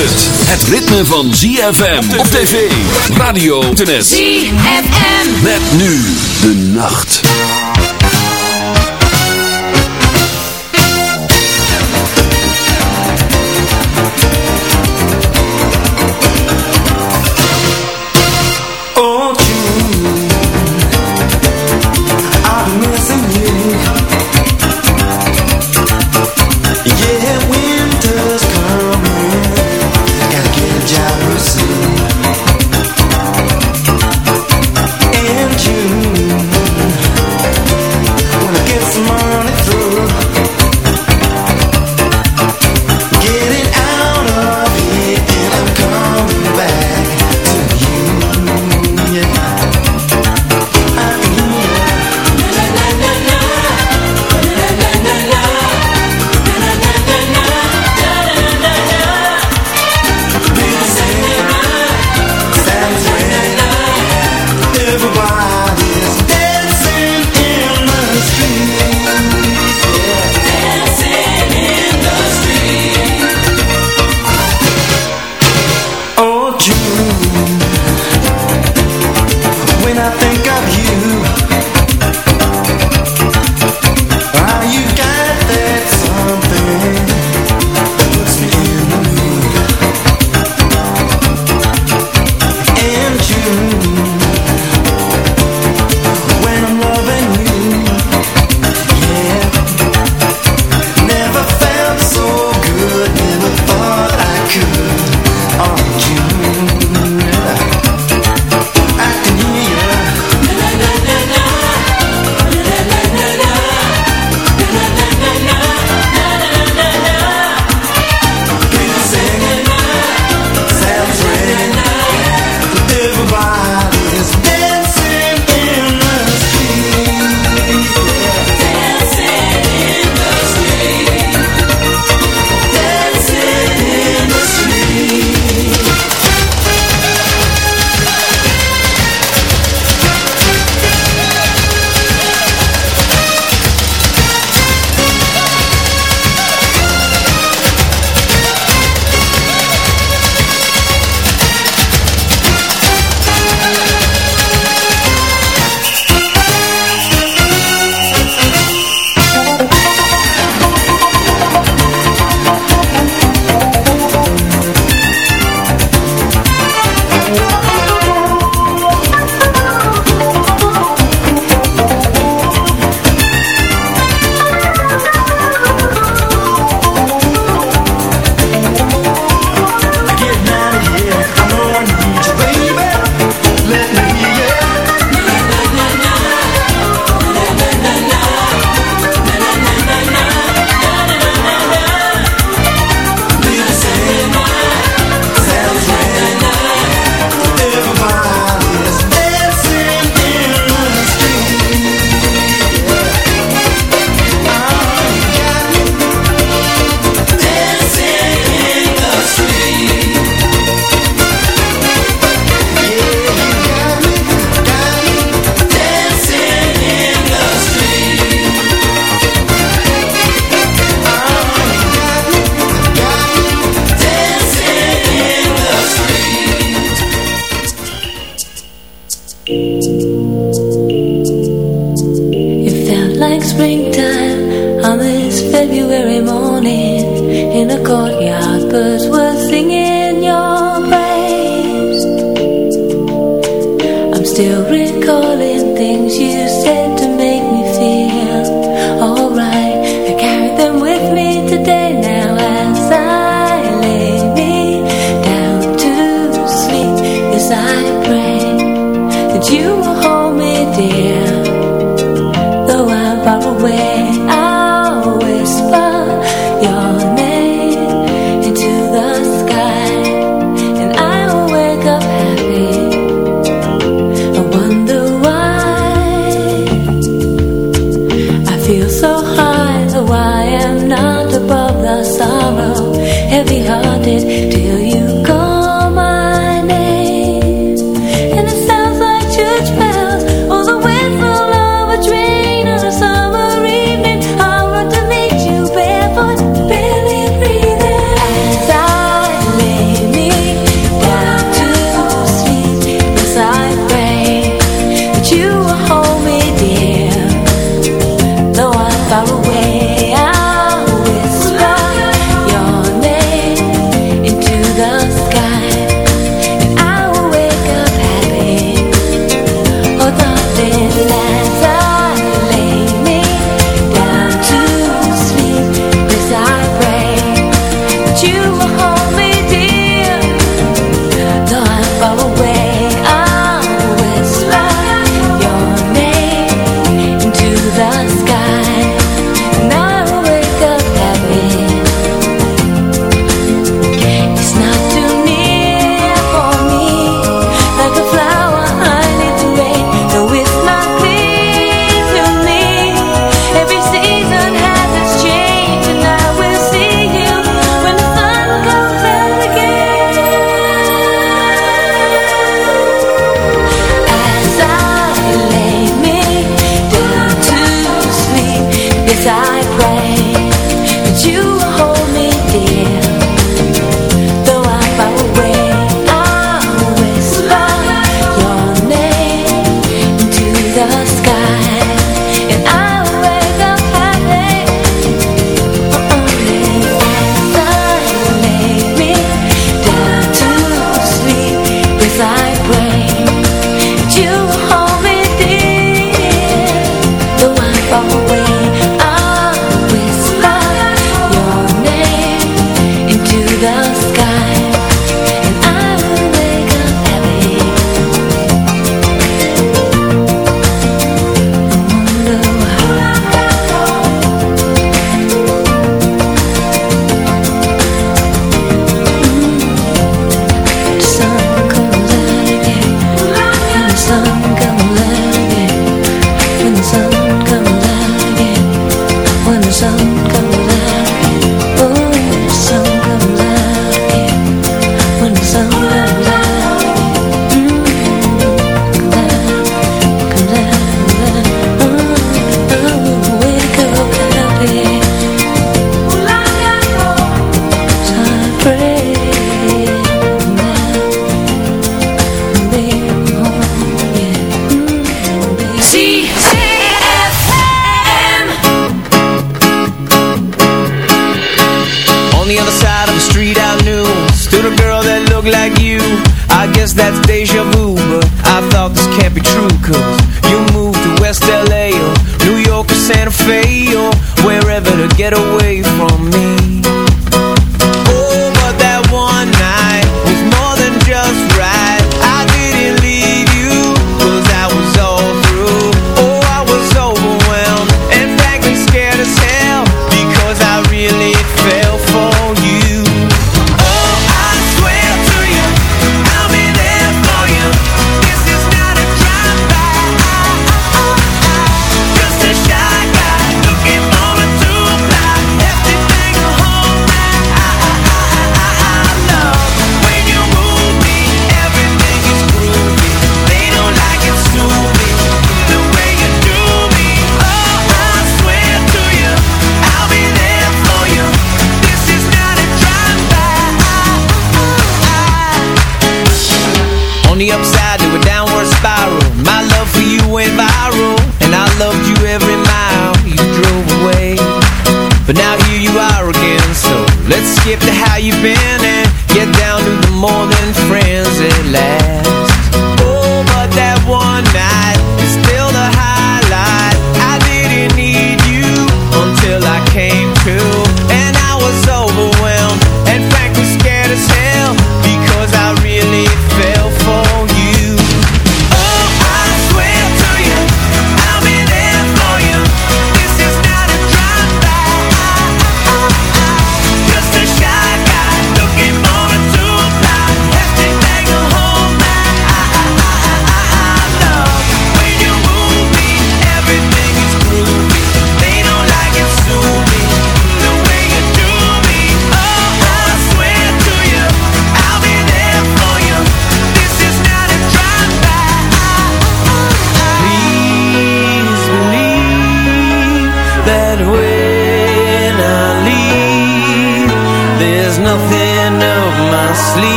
Het ritme van ZFM op tv, radio, internet. ZFM. Met nu de nacht. still recalling things you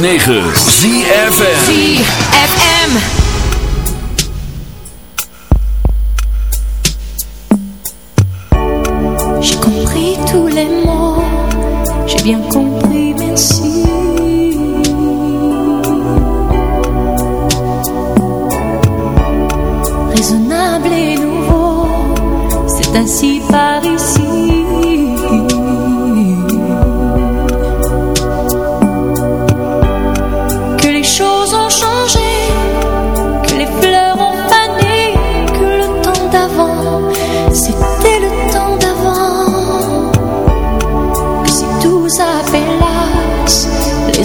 106.9 Zie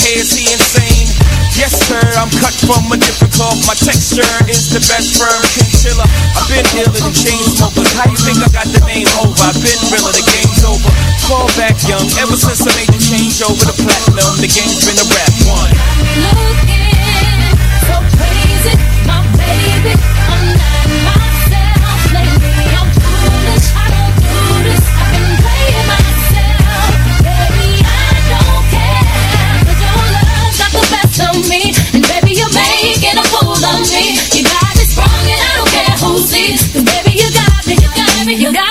hey, is he insane? Yes, sir, I'm cut from a different cloth. My texture is the best firm chinchilla. I've been ill and chain smokers. How you think I got the name over? I've been real the game's over. Fall back young, ever since I made the change over the platinum, the game's been a wrap.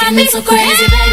drive me so crazy, baby.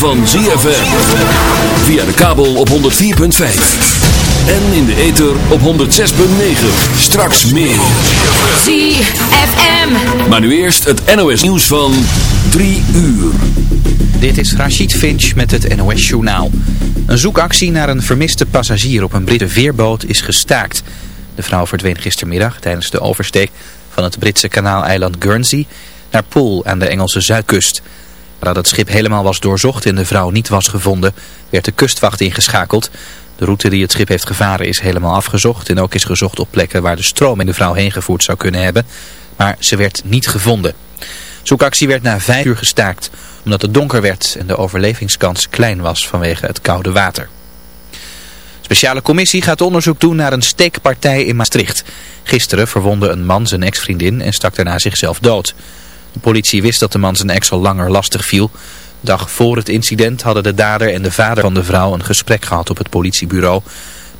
Van ZFM. Via de kabel op 104.5. En in de ether op 106.9. Straks meer. ZFM. Maar nu eerst het NOS nieuws van 3 uur. Dit is Rachid Finch met het NOS Journaal. Een zoekactie naar een vermiste passagier op een Britse veerboot is gestaakt. De vrouw verdween gistermiddag tijdens de oversteek van het Britse kanaaleiland Guernsey naar Poole aan de Engelse zuidkust. Nadat het schip helemaal was doorzocht en de vrouw niet was gevonden, werd de kustwacht ingeschakeld. De route die het schip heeft gevaren is helemaal afgezocht en ook is gezocht op plekken waar de stroom in de vrouw heen gevoerd zou kunnen hebben. Maar ze werd niet gevonden. Zoekactie werd na vijf uur gestaakt omdat het donker werd en de overlevingskans klein was vanwege het koude water. Speciale commissie gaat onderzoek doen naar een steekpartij in Maastricht. Gisteren verwonde een man zijn ex-vriendin en stak daarna zichzelf dood. De politie wist dat de man zijn ex al langer lastig viel. Dag voor het incident hadden de dader en de vader van de vrouw een gesprek gehad op het politiebureau.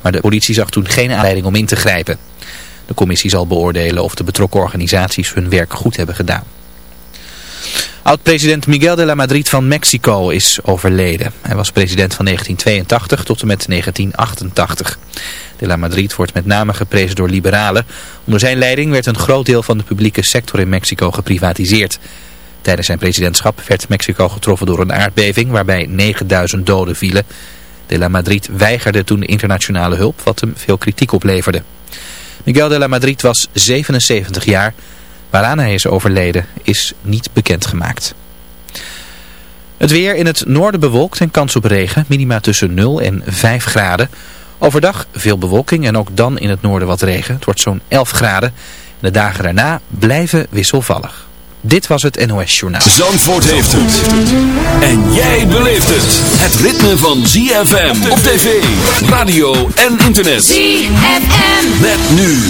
Maar de politie zag toen geen aanleiding om in te grijpen. De commissie zal beoordelen of de betrokken organisaties hun werk goed hebben gedaan. Oud-president Miguel de la Madrid van Mexico is overleden. Hij was president van 1982 tot en met 1988. De la Madrid wordt met name geprezen door liberalen. Onder zijn leiding werd een groot deel van de publieke sector in Mexico geprivatiseerd. Tijdens zijn presidentschap werd Mexico getroffen door een aardbeving waarbij 9000 doden vielen. De la Madrid weigerde toen internationale hulp, wat hem veel kritiek opleverde. Miguel de la Madrid was 77 jaar. Waaraan hij is overleden is niet bekendgemaakt. Het weer in het noorden bewolkt en kans op regen. Minima tussen 0 en 5 graden. Overdag veel bewolking en ook dan in het noorden wat regen. Het wordt zo'n 11 graden. En de dagen daarna blijven wisselvallig. Dit was het NOS Journaal. Zandvoort heeft het. En jij beleeft het. Het ritme van ZFM op tv, radio en internet. ZFM. Met nu.